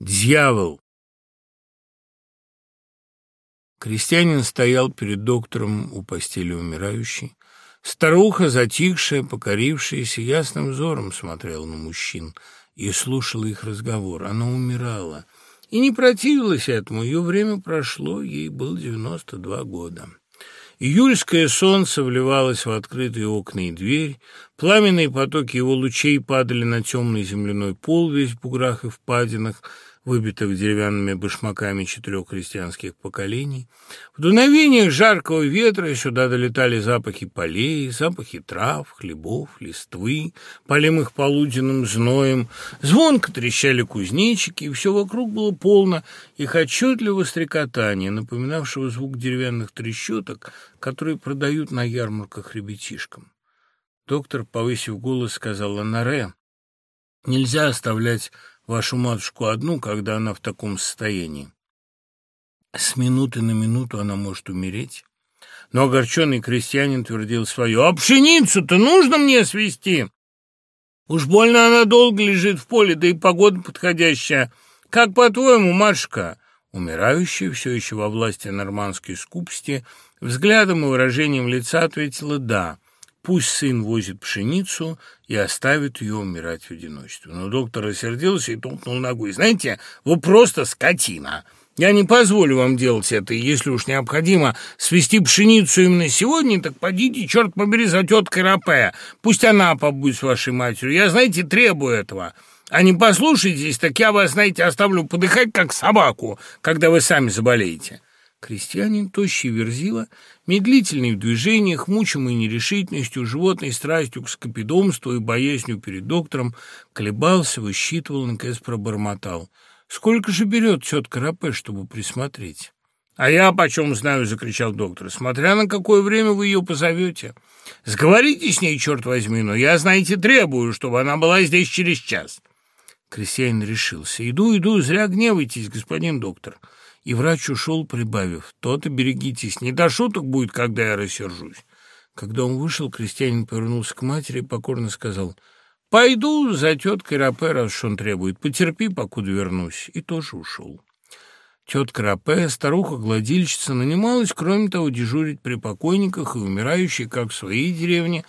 Дьявол! Крестьянин стоял перед доктором у постели умирающей. Старуха, затихшая, покорившаяся, ясным взором смотрела на мужчин и слушала их разговор. Она умирала и не противилась этому. Ее время прошло, ей было девяносто два года. Июльское солнце вливалось в открытые окна и дверь, пламенные потоки его лучей падали на темный земляной пол весь в буграх и впадинах, выбитых деревянными башмаками четырех крестьянских поколений. В дуновениях жаркого ветра сюда долетали запахи полей, запахи трав, хлебов, листвы, полемых полуденным зноем. Звонко трещали кузнечики, и все вокруг было полно их отчетливого стрекотания, напоминавшего звук деревянных трещоток, которые продают на ярмарках ребятишкам. Доктор, повысив голос, сказал Анаре, «Нельзя оставлять вашу матушку одну, когда она в таком состоянии. С минуты на минуту она может умереть. Но огорченный крестьянин твердил свое. «А пшеницу-то нужно мне свести? Уж больно она долго лежит в поле, да и погода подходящая. Как по-твоему, Машка?» Умирающая, все еще во власти нормандской скупости, взглядом и выражением лица ответила «да». Пусть сын возит пшеницу и оставит ее умирать в одиночестве. Но доктор рассердился и толкнул ногой. «Знаете, вы просто скотина!» Я не позволю вам делать это, и если уж необходимо свести пшеницу именно сегодня, так подите, черт побери, за теткой Рапе. Пусть она побудет с вашей матерью. Я, знаете, требую этого. А не послушайтесь, так я вас, знаете, оставлю подыхать, как собаку, когда вы сами заболеете». Крестьянин, тощий верзила, медлительный в движениях, мучимый нерешительностью, животной страстью к скопидомству и боязнью перед доктором, колебался, высчитывал, наконец пробормотал. «Сколько же берет тетка Рапе, чтобы присмотреть?» «А я почем знаю?» — закричал доктор. «Смотря на какое время вы ее позовете. Сговорите с ней, черт возьми, но я, знаете, требую, чтобы она была здесь через час». Крестьянин решился. «Иду, иду, зря гневайтесь, господин доктор». И врач ушел, прибавив, «То-то берегитесь, не до шуток будет, когда я рассержусь». Когда он вышел, крестьянин повернулся к матери и покорно сказал, «Пойду за теткой Рапе, раз он требует, потерпи, покуда вернусь». И тоже ушел. Тетка Рапе, старуха-гладильщица, нанималась, кроме того, дежурить при покойниках и умирающей, как в своей деревне,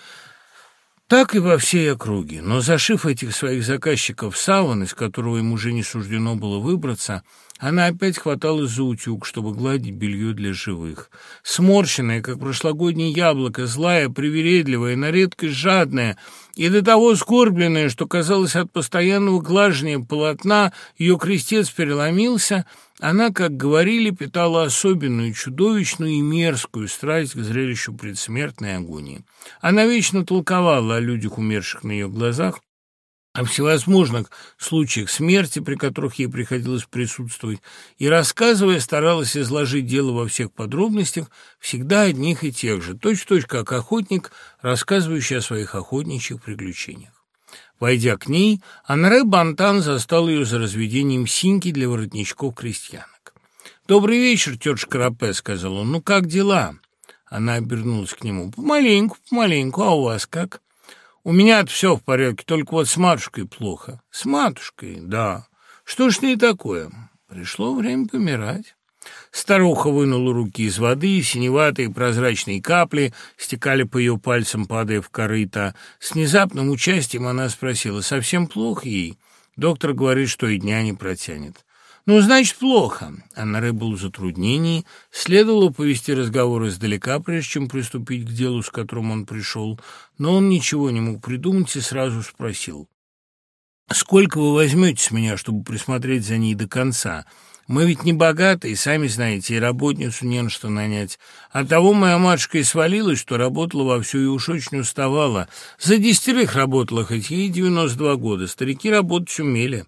так и во всей округе. Но зашив этих своих заказчиков в саван, из которого им уже не суждено было выбраться, она опять хваталась за утюг, чтобы гладить белье для живых. Сморщенная, как прошлогоднее яблоко, злая, привередливая, на редкость жадная и до того скорбленная, что, казалось, от постоянного глажения полотна ее крестец переломился, она, как говорили, питала особенную, чудовищную и мерзкую страсть к зрелищу предсмертной агонии. Она вечно толковала о людях, умерших на ее глазах, о всевозможных случаях смерти, при которых ей приходилось присутствовать, и, рассказывая, старалась изложить дело во всех подробностях, всегда одних и тех же, точь-в-точь, -точь, как охотник, рассказывающий о своих охотничьих приключениях. Войдя к ней, Анре Бантан застал ее за разведением синьки для воротничков крестьянок. «Добрый вечер, тетушка Рапе», — сказал он. «Ну, как дела?» Она обернулась к нему. «Помаленьку, помаленьку. А у вас как?» У меня все в порядке, только вот с матушкой плохо. С матушкой, да. Что ж не такое? Пришло время помирать. Старуха вынула руки из воды, синеватые прозрачные капли стекали по ее пальцам, падая в корыто. С внезапным участием она спросила, совсем плохо ей? Доктор говорит, что и дня не протянет. «Ну, значит, плохо». Анна был в затруднении. Следовало повести разговор издалека, прежде чем приступить к делу, с которым он пришел. Но он ничего не мог придумать и сразу спросил. «Сколько вы возьмете с меня, чтобы присмотреть за ней до конца? Мы ведь не богатые, сами знаете, и работницу не на что нанять. Оттого моя матушка и свалилась, что работала вовсю и уж очень уставала. За десятерых работала, хоть ей девяносто два года. Старики работать умели».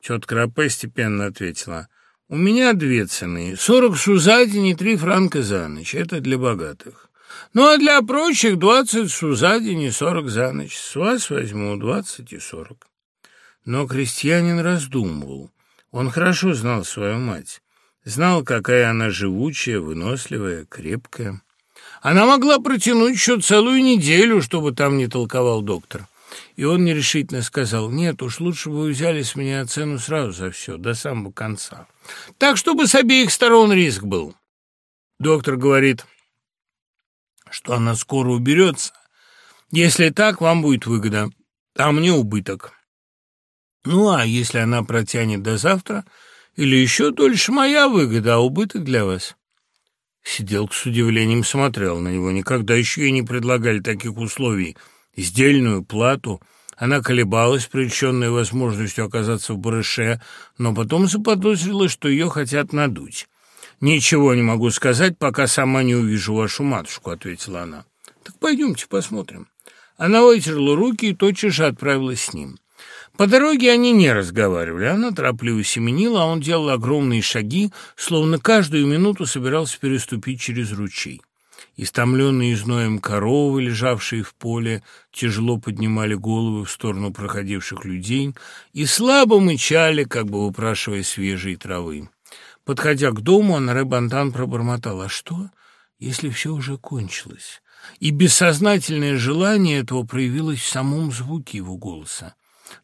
Тетка Рапе степенно ответила. «У меня две цены. Сорок су за день и три франка за ночь. Это для богатых. Ну, а для прочих двадцать су за день и сорок за ночь. С вас возьму двадцать и сорок». Но крестьянин раздумывал. Он хорошо знал свою мать. Знал, какая она живучая, выносливая, крепкая. Она могла протянуть еще целую неделю, чтобы там не толковал доктор. И он нерешительно сказал, нет, уж лучше бы вы взяли с меня цену сразу за все, до самого конца. Так, чтобы с обеих сторон риск был. Доктор говорит, что она скоро уберется. Если так, вам будет выгода, а мне убыток. Ну, а если она протянет до завтра или еще дольше, моя выгода, а убыток для вас? Сиделка с удивлением смотрел на него. Никогда еще ей не предлагали таких условий. Сдельную плату. Она колебалась, прельщенная возможностью оказаться в барыше, но потом заподозрила, что ее хотят надуть. «Ничего не могу сказать, пока сама не увижу вашу матушку», — ответила она. «Так пойдемте посмотрим». Она вытерла руки и тотчас же отправилась с ним. По дороге они не разговаривали. Она торопливо семенила, а он делал огромные шаги, словно каждую минуту собирался переступить через ручей. Истомленные зноем коровы, лежавшие в поле, тяжело поднимали головы в сторону проходивших людей и слабо мычали, как бы выпрашивая свежей травы. Подходя к дому, Анре Бантан пробормотал. «А что, если все уже кончилось?» И бессознательное желание этого проявилось в самом звуке его голоса.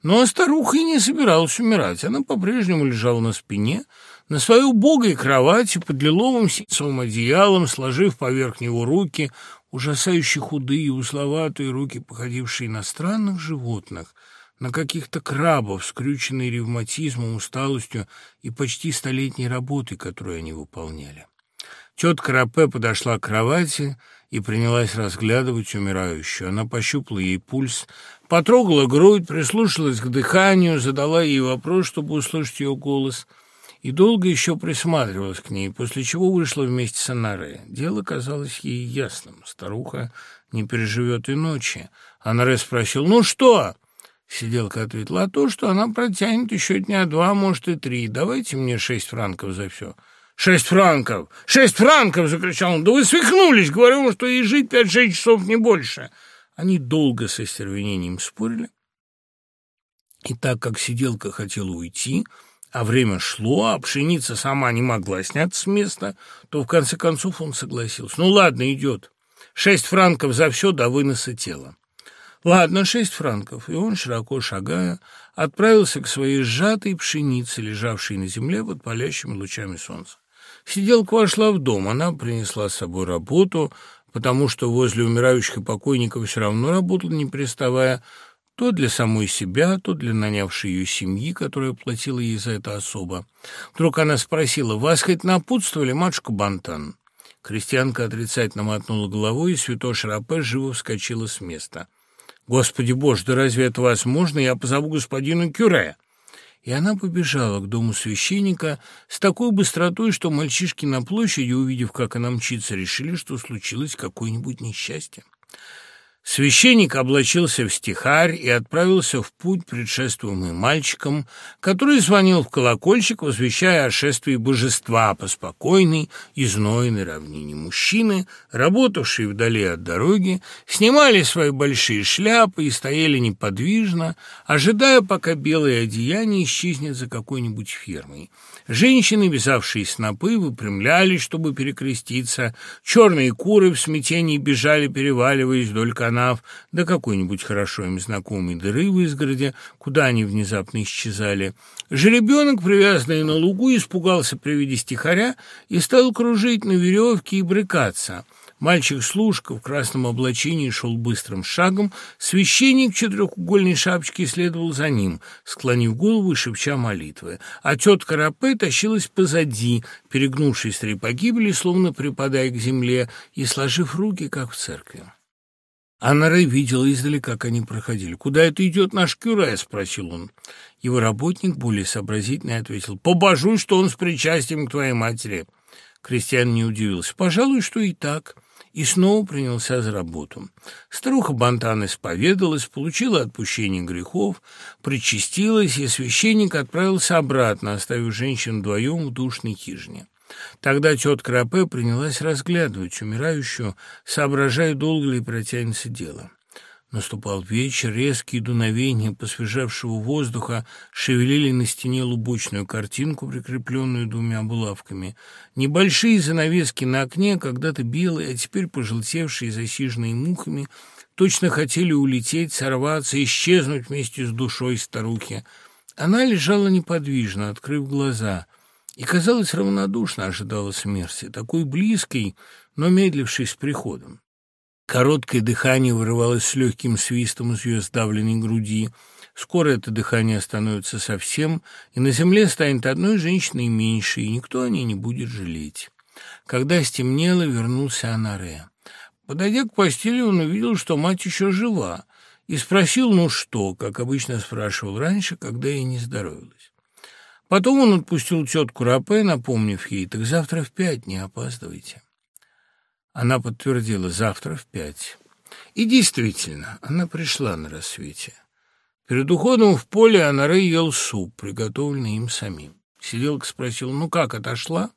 Но старуха и не собиралась умирать. Она по-прежнему лежала на спине, на своей убогой кровати, под лиловым ситцевым одеялом, сложив поверх него руки, ужасающие худые, узловатые руки, походившие на странных животных, на каких-то крабов, скрюченные ревматизмом, усталостью и почти столетней работой, которую они выполняли. Тетка Рапе подошла к кровати и принялась разглядывать умирающую. Она пощупала ей пульс, потрогала грудь, прислушалась к дыханию, задала ей вопрос, чтобы услышать ее голос, и долго еще присматривалась к ней, после чего вышла вместе с Анаре. Дело казалось ей ясным. Старуха не переживет и ночи. Анаре спросил, «Ну что?» Сиделка ответила, «А то, что она протянет еще дня два, может, и три. Давайте мне шесть франков за все». «Шесть франков! Шесть франков!» — закричал он. «Да вы свихнулись! Говорю вам, что ей жить пять-шесть часов, не больше!» Они долго со стервенением спорили. И так как сиделка хотела уйти, а время шло, а пшеница сама не могла сняться с места, то в конце концов он согласился. «Ну ладно, идет. Шесть франков за все до выноса тела». Ладно, шесть франков, и он, широко шагая, отправился к своей сжатой пшенице, лежавшей на земле под палящими лучами солнца. Сиделка вошла в дом, она принесла с собой работу, потому что возле умирающих и покойников все равно работала, не переставая, то для самой себя, то для нанявшей ее семьи, которая платила ей за это особо. Вдруг она спросила, «Вас хоть напутствовали, матушка Бантан?» Крестьянка отрицательно мотнула головой, и святой Шарапе живо вскочила с места. «Господи боже, да разве это возможно? Я позову господину Кюре!» И она побежала к дому священника с такой быстротой, что мальчишки на площади, увидев, как она мчится, решили, что случилось какое-нибудь несчастье. Священник облачился в стихарь и отправился в путь, предшествуемый мальчиком, который звонил в колокольчик, возвещая о шествии божества по спокойной и знойной равнине. Мужчины, работавшие вдали от дороги, снимали свои большие шляпы и стояли неподвижно, ожидая, пока белое одеяние исчезнет за какой-нибудь фермой. Женщины, вязавшие снопы, выпрямлялись, чтобы перекреститься, черные куры в смятении бежали, переваливаясь вдоль канав, до какой-нибудь хорошо им знакомой дыры в изгороде, куда они внезапно исчезали. Жеребенок, привязанный на лугу, испугался при виде стихаря и стал кружить на веревке и брыкаться — Мальчик-служка в красном облачении шел быстрым шагом, священник в четырехугольной шапочке следовал за ним, склонив голову и шепча молитвы, а тетка Рапе тащилась позади, перегнувшись три погибели, словно припадая к земле, и сложив руки, как в церкви. Анна Рэй видела издали, как они проходили. «Куда это идет наш Кюре?» — спросил он. Его работник, более сообразительный, ответил. «Побожусь, что он с причастием к твоей матери». Кристиан не удивился. «Пожалуй, что и так». И снова принялся за работу. Старуха Бантан исповедалась, получила отпущение грехов, причастилась, и священник отправился обратно, оставив женщин вдвоем в душной хижине. Тогда тетка Рапе принялась разглядывать умирающую, соображая, долго ли протянется дело. Наступал вечер, резкие дуновения посвежавшего воздуха шевелили на стене лубочную картинку, прикрепленную двумя булавками. Небольшие занавески на окне, когда-то белые, а теперь пожелтевшие засиженные мухами, точно хотели улететь, сорваться, исчезнуть вместе с душой старухи. Она лежала неподвижно, открыв глаза, и, казалось, равнодушно ожидала смерти, такой близкой, но медлившей с приходом. Короткое дыхание вырывалось с легким свистом из ее сдавленной груди. Скоро это дыхание остановится совсем, и на земле станет одной женщиной меньше, и никто о ней не будет жалеть. Когда стемнело, вернулся Анаре. Подойдя к постели, он увидел, что мать еще жива, и спросил, ну что, как обычно спрашивал раньше, когда ей не здоровилась. Потом он отпустил тетку Рапе, напомнив ей, так завтра в пять не опаздывайте. Она подтвердила, завтра в пять. И действительно, она пришла на рассвете. Перед уходом в поле Анаре ел суп, приготовленный им самим. Сиделка спросил, ну как, отошла?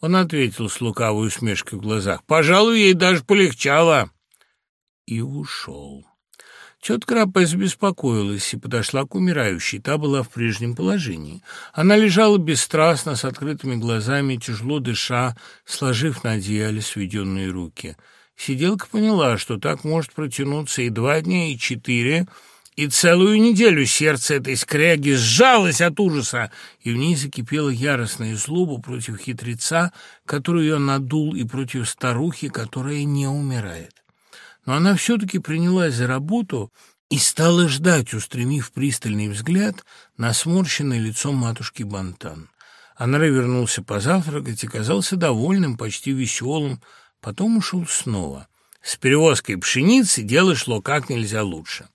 Он ответил с лукавой усмешкой в глазах, пожалуй, ей даже полегчало. И ушел. Тетка Рапе забеспокоилась и подошла к умирающей. Та была в прежнем положении. Она лежала бесстрастно, с открытыми глазами, тяжело дыша, сложив на одеяле сведенные руки. Сиделка поняла, что так может протянуться и два дня, и четыре, и целую неделю сердце этой скряги сжалось от ужаса, и в ней закипела яростная злоба против хитреца, который ее надул, и против старухи, которая не умирает но она все-таки принялась за работу и стала ждать, устремив пристальный взгляд на сморщенное лицо матушки Бантан. Анре вернулся позавтракать и казался довольным, почти веселым, потом ушел снова. С перевозкой пшеницы дело шло как нельзя лучше.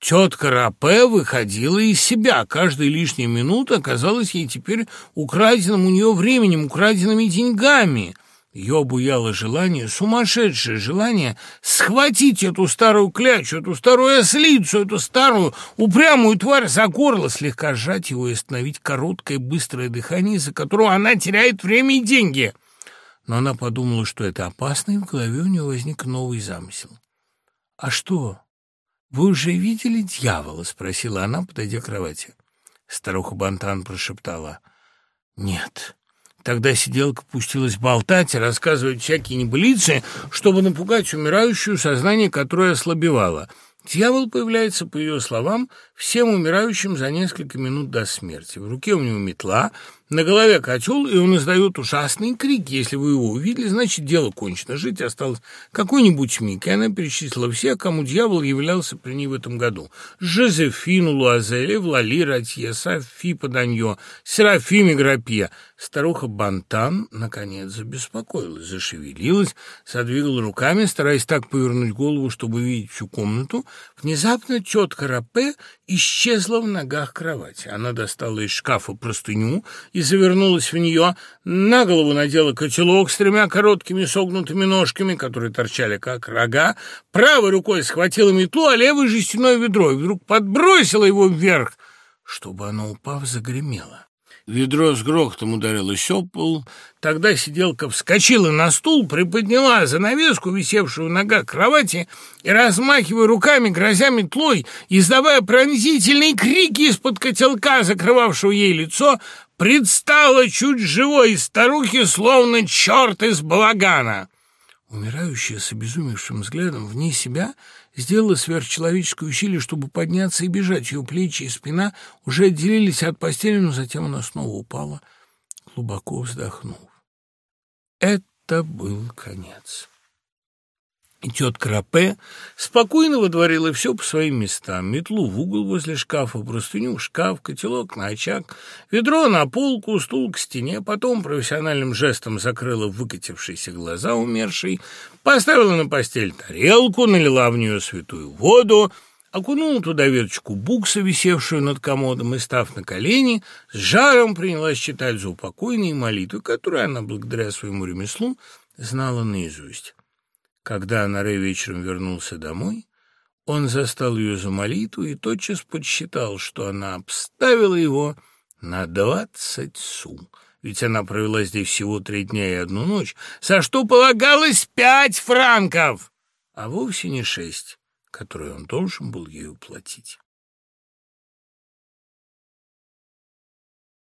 Тетка Рапе выходила из себя. Каждая лишняя минута казалась ей теперь украденным у нее временем, украденными деньгами. Ее обуяло желание, сумасшедшее желание схватить эту старую клячу, эту старую ослицу, эту старую упрямую тварь за горло, слегка сжать его и остановить короткое быстрое дыхание, за которого она теряет время и деньги. Но она подумала, что это опасно, и в голове у нее возник новый замысел. «А что, вы уже видели дьявола?» — спросила она, подойдя к кровати. Старуха Бантан прошептала. «Нет». Тогда сиделка пустилась болтать и рассказывать всякие небылицы, чтобы напугать умирающую, сознание которое ослабевало. Дьявол появляется, по ее словам, всем умирающим за несколько минут до смерти. В руке у него метла, на голове котел, и он издает ужасный крик. Если вы его увидели, значит, дело кончено. Жить осталось какой-нибудь миг. И она перечислила всех, кому дьявол являлся при ней в этом году. Жозефину Луазеле, Влали Ратье, Софи Паданьо, Серафиме Грапье. Старуха Бантан, наконец, забеспокоилась, зашевелилась, задвигала руками, стараясь так повернуть голову, чтобы видеть всю комнату. Внезапно тетка Рапе исчезла в ногах кровати. Она достала из шкафа простыню и завернулась в нее, на голову надела котелок с тремя короткими согнутыми ножками, которые торчали как рога, правой рукой схватила метлу, а левой жестяное ведро, и вдруг подбросила его вверх, чтобы оно, упав, загремело. Ведро с грохотом ударилось об пол. Тогда сиделка вскочила на стул, приподняла занавеску, висевшую на ногах кровати, и, размахивая руками, грозя метлой, издавая пронзительные крики из-под котелка, закрывавшего ей лицо, предстала чуть живой старухи, словно черт из балагана. Умирающая с обезумевшим взглядом вне себя сделала сверхчеловеческое усилие, чтобы подняться и бежать. Ее плечи и спина уже отделились от постели, но затем она снова упала, глубоко вздохнув. Это был конец. Тетка Рапе спокойно водворила все по своим местам. Метлу в угол возле шкафа, простыню в шкаф, котелок на очаг, ведро на полку, стул к стене. Потом профессиональным жестом закрыла выкатившиеся глаза умершей, поставила на постель тарелку, налила в нее святую воду, окунула туда веточку букса, висевшую над комодом, и, став на колени, с жаром принялась читать заупокойные молитвы, которые она, благодаря своему ремеслу, знала наизусть. Когда Анаре вечером вернулся домой, он застал ее за молитву и тотчас подсчитал, что она обставила его на двадцать су, ведь она провела здесь всего три дня и одну ночь, за что полагалось пять франков, а вовсе не шесть, которые он должен был ей уплатить.